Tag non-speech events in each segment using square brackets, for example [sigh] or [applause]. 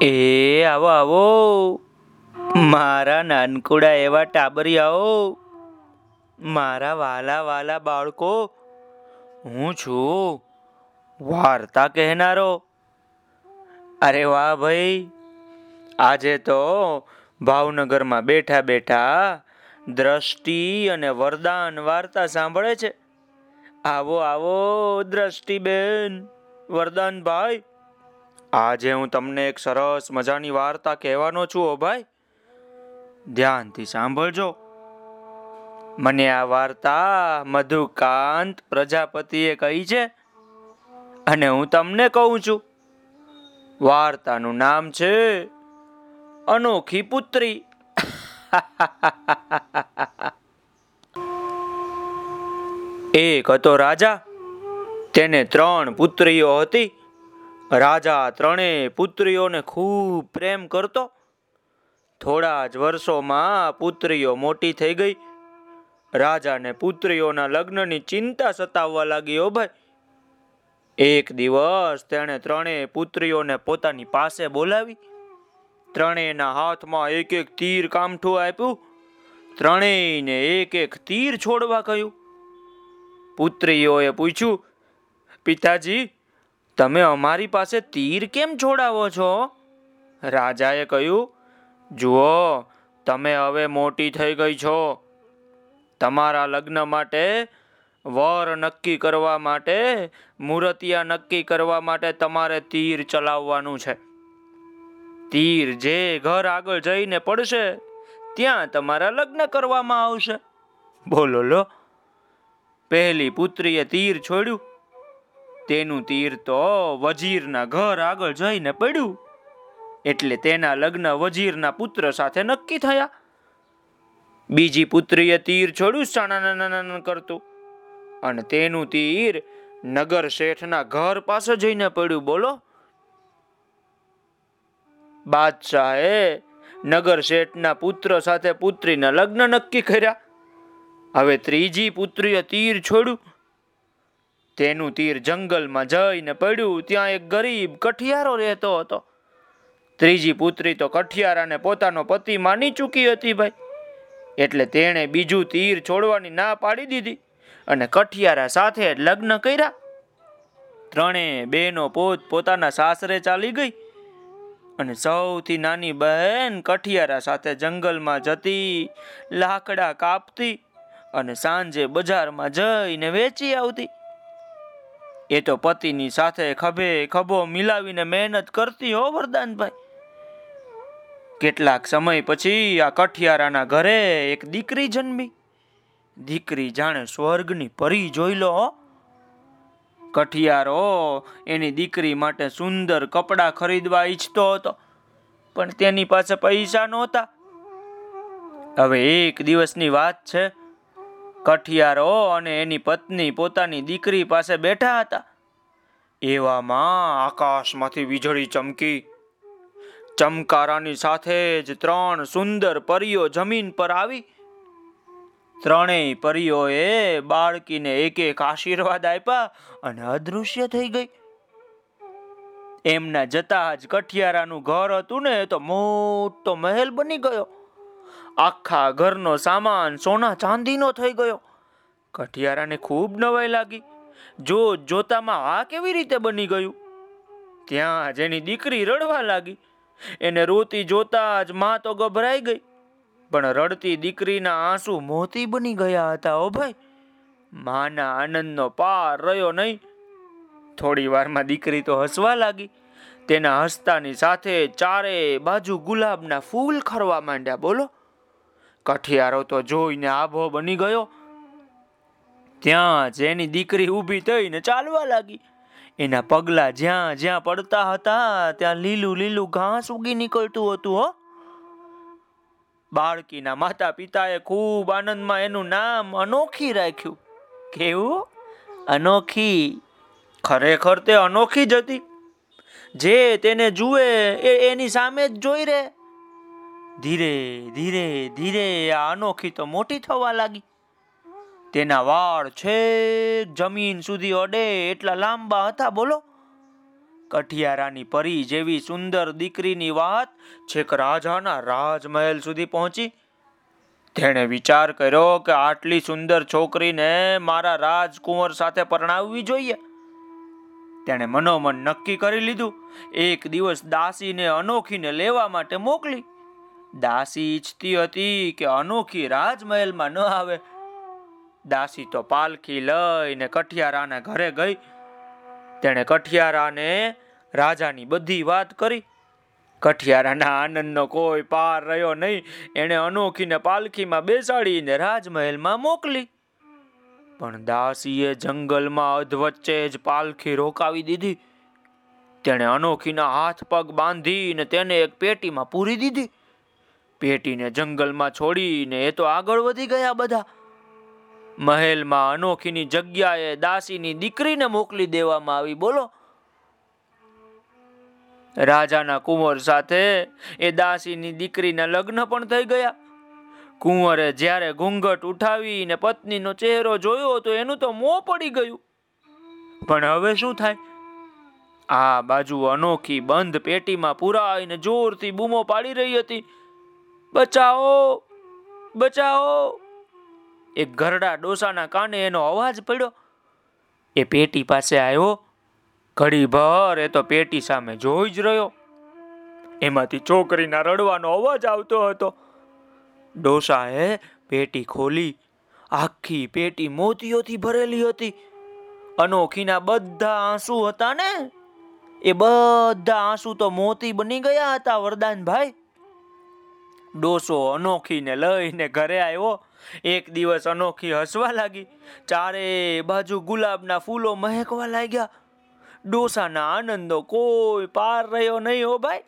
એ આવો આવો. મારા નાનકુડા એવા ટાબરિયાઓ. મારા વાલા વાલા બાળકો, હું છું વાર્તા કહેનારો. અરે વાહ ભાઈ, આજે તો ભાવનગરમાં બેઠા બેઠા દ્રષ્ટિ અને વરદાન વાર્તા સાંભળે છે. આવો આવો દ્રષ્ટિબેન, વરદાનભાઈ. આજે હું તમને એક સરસ મજાની વાર્તા કહેવાનો છું, ઓ ભાઈ. ધ્યાનથી સાંભળજો. મને આ વાર્તા મધુકાંત પ્રજાપતિએ કહી છે અને હું તમને કહું છું. વાર્તાનું નામ છે અનોખી પુત્રી. [laughs] એક હતો રાજા, તેને ત્રણ પુત્રીઓ હતી. રાજા ત્રણેય પુત્રીઓને ખૂબ પ્રેમ કરતો. થોડા જ વર્ષોમાં પુત્રીઓ મોટી થઈ ગઈ. રાજાને પુત્રીઓના લગ્નની ચિંતા સતાવવા લાગી, ઓ ભાઈ. એક દિવસ તેણે ત્રણેય પુત્રીઓને પોતાની પાસે બોલાવી. ત્રણેયના હાથમાં એક એક તીર કામઠું આપ્યું. ત્રણેયને એક એક તીર છોડવા કહ્યું. પુત્રીઓએ પૂછ્યું, પિતાજી તમે અમારી પાસે તીર કેમ છોડાવો છો? રાજાએ કહ્યું, જુઓ, તમે હવે મોટી થઈ ગઈ છો. તમારા લગ્ન માટે, વર નક્કી કરવા માટે, મૂર્તિયા નક્કી કરવા માટે તમારે તીર ચલાવવાનું છે. તીર જે ઘર આગળ જઈને પડશે, ત્યાં તમારા લગ્ન કરવામાં આવશે. બોલો લો. પહેલી પુત્રીએ તીર છોડ્યું તેનું તીર તો વજીરના ઘર આગળ જઈને પડ્યું. એટલે તેના લગ્ન વજીરના પુત્ર સાથે નક્કી થયા. બીજી પુત્રીએ તીર છોડ્યું સાણાના કરતું. અને તેનું તીર નગર શેઠના ઘર પાસે જઈને પડ્યું. બોલો. બાદશાહે નગર શેઠના પુત્ર સાથે પુત્રીના લગ્ન નક્કી કર્યા. હવે ત્રીજી પુત્રીએ તીર છોડ્યું. તેનું તીર જંગલમાં જઈને પડ્યું. ત્યાં એક ગરીબ કઠિયારો રહેતો હતો. ત્રીજી પુત્રી તો કઠિયારાને પોતાનો પતિ માની ચૂકી હતી ભાઈ. એટલે તેણે બીજું તીર છોડવાની ના પાડી દીધી અને કઠિયારા સાથે લગ્ન કર્યા. ત્રણે બેનો પોત પોતાના સાસરે ચાલી ગઈ અને સૌથી નાની બહેન કઠિયારા સાથે જંગલમાં જતી, લાકડા કાપતી અને સાંજે બજારમાં જઈને વેચી આવતી. એ તો પતિની સાથે ખભે ખભો મિલાવીને મહેનત કરતી હો, વરદાનભાઈ. કેટલાક સમય પછી આ કઠિયારાના ઘરે એક દીકરી જન્મી. દીકરી જાણે સ્વર્ગની પરી જોઈ લો કઠિયારો એની દીકરી માટે સુંદર કપડાં ખરીદવા ઈચ્છતો હતો, પણ તેની પાસે પૈસા નહોતા. હવે એક દિવસની વાત છે. કઠિયારો અને એની પત્ની પોતાની દીકરી પાસે બેઠા હતા. એવામાં આકાશમાંથી વીજળી ચમકી. ચમકારાની સાથે જ ત્રણ સુંદર પરીઓ જમીન પર આવી. ત્રણેય પરીઓએ બાળકીને એક એક આશીર્વાદ આપ્યા અને અદૃશ્ય થઈ ગઈ. એમના જતા જ કઠિયારાનું ઘર હતું ને, તો મોટો મહેલ બની ગયો. આખા ઘરનો સામાન, સોના, ચાંદીનો થઈ ગયો. કઠિયારાને ખૂબ નવાઈ લાગી. જો જોતામાં આ કેવી રીતે બની ગયું? ત્યાં જેની દીકરી રડવા લાગી. એને રોતી જોતા જ માં તો ગભરાઈ ગઈ. પણ રડતી દીકરીના આંસુ મોતી બની ગયા હતા, ઓ ભાઈ. માના આનંદનો પાર રહ્યો નહીં. થોડી વારમાં દીકરી તો હસવા લાગી. તેના હસતાની સાથે ચારે બાજુ ગુલાબના ફૂલ ખરવા માંડ્યા, બોલો. કઠિયારો તો જોઈને આભો બની ગયો. ત્યાં જ એની દીકરી ઊભી થઈને ચાલવા લાગી. એના પગલા જ્યાં જ્યાં પડતા હતા, ત્યાં લીલું લીલું ઘાસ ઉગી નીકળતું હતું, હો. બાળકીના માતા પિતાએ ખૂબ આનંદમાં એનું નામ અનોખી રાખ્યું. કેવું? અનોખી. ખરેખર તે અનોખી જ હતી. જે તેને જુએ એ એની સામે જ જોઈ રે ધીરે ધીરે ધીરે આ અનોખી તો મોટી થવા લાગી. તેના વાળ છેક જમીન સુધી અડે એટલા લાંબા હતા, બોલો. કઠિયારાની પરી જેવી સુંદર દીકરીની વાત છેક રાજાના રાજમહેલ સુધી પહોંચી. તેણે વિચાર કર્યો કે આટલી સુંદર છોકરીને મારા રાજકુંવર સાથે પરણાવવી જોઈએ. તેણે મનોમન નક્કી કરી લીધું. એક દિવસ દાસીને અનોખીને લેવા માટે મોકલી. દાસી ઈચ્છતી હતી કે અનોખી રાજમહેલમાં ન આવે. દાસી તો પાલખી લઈને કઠિયારાના ઘરે ગઈ. તેણે કઠિયારાને રાજાની બધી વાત કરી. કઠિયારાના આનંદનો કોઈ પાર રહ્યો નહીં. એણે અનોખીને પાલખીમાં બેસાડીને રાજમહેલમાં મોકલી. પણ દાસીએ જંગલમાં અધવચ્ચે જ પાલખી રોકાવી દીધી. તેણે અનોખીના હાથ પગ બાંધીને તેને એક પેટીમાં પૂરી દીધી. પેટીને જંગલમાં છોડીને એ તો આગળ વધી ગયા બધા. મહેલમાં અનોખીની જગ્યાએ દાસીની દીકરીને મોકલી દેવામાં આવી, બોલો. રાજાના કુંવર સાથે એ દાસીની દીકરીના લગ્ન પણ થઈ ગયા. કુંવરે જ્યારે ઘૂંઘટ ઉઠાવીને પત્નીનો ચહેરો જોયો તો એનું તો મોં પડી ગયું. પણ હવે શું થાય? આ બાજુ અનોખી બંધ પેટીમાં પુરાઈને જોરથી બૂમો પાડી રહી હતી. બચાવો બચાવો. એક ઘરડા ડોસાના કાને એનો અવાજ પડ્યો. એ પેટી પાસે આવ્યો. ઘડી ભર એ તો પેટી સામે જોઈ જ રહ્યો. એમાંથી છોકરીના રડવાનો અવાજ આવતો હતો. ડોસાએ પેટી ખોલી. આખી પેટી મોતીઓથી ભરેલી હતી. અનોખીના બધા આંસુ હતા ને? એ બધા આંસુ તો મોતી બની ગયા હતા, વરદાનભાઈ. ડોસો અનોખીને લઈને ઘરે આવ્યો. એક દિવસ અનોખી હસવા લાગી. ચારે બાજુ ગુલાબના ફૂલો મહેકવા લાગ્યા. ડોસાના આનંદો કોઈ પાર રહ્યો નહીં હો ભાઈ.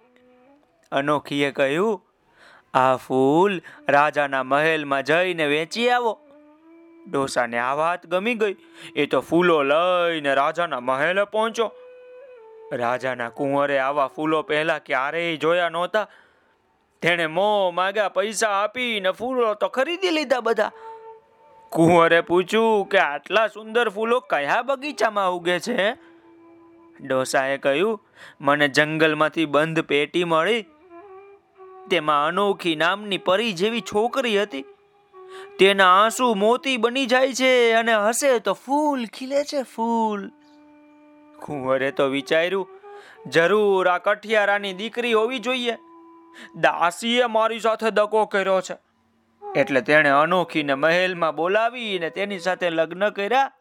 અનોખીએ કહ્યું, આ ફૂલ રાજાના મહેલમાં જઈને વેચી આવો. ડોસાને આ વાત ગમી ગઈ. એ તો ફૂલો લઈને રાજાના મહેલે પહોંચ્યો. રાજાના કુંવરે આવા ફૂલો પહેલા ક્યારેય જોયા નહોતા. તેણે મો માગા પૈસા આપીને ફૂલો તો ખરીદી લીધા બધા. કુંવરે પૂછ્યું કે આટલા સુંદર ફૂલો કયા બગીચામાં ઉગે છે? ડોસાએ કહ્યું, મને જંગલમાંથી બંધ પેટી મળી. તેમાં અનોખી નામની પરી જેવી છોકરી હતી. તેના આંસુ મોતી બની જાય છે અને હસે તો ફૂલ, ખીલે છે ફૂલ. કુંવરે તો વિચાર્યું, જરૂર આ કઠિયારાની દીકરી હોવી જોઈએ. દાસીએ મારી સાથે દગો કર્યો છે. એટલે તેણે અનોખીને મહેલમાં બોલાવીને તેની સાથે લગ્ન કર્યા.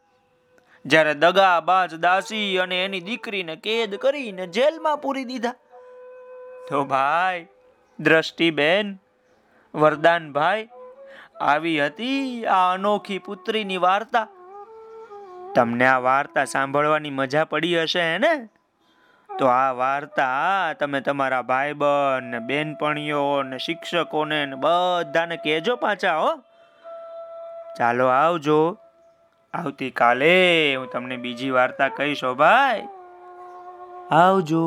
જ્યારે દગાબાજ દાસી અને એની દીકરીને કેદ કરીને જેલમાં પૂરી દીધા. તો ભાઈ, દ્રષ્ટિબેન, વરદાનભાઈ, આવી હતી આ અનોખી પુત્રીની વાર્તા. તમને આ વાર્તા સાંભળવાની મજા પડી હશે ને? તો આ વાર્તા તમે તમારા ભાઈબંધ ને બેનપણીઓ ને શિક્ષકોને ને બધાને કહેજો પાછા, હો. ચાલો આવજો. આવતીકાલે હું તમને બીજી વાર્તા કહીશ ભાઈ. આવજો.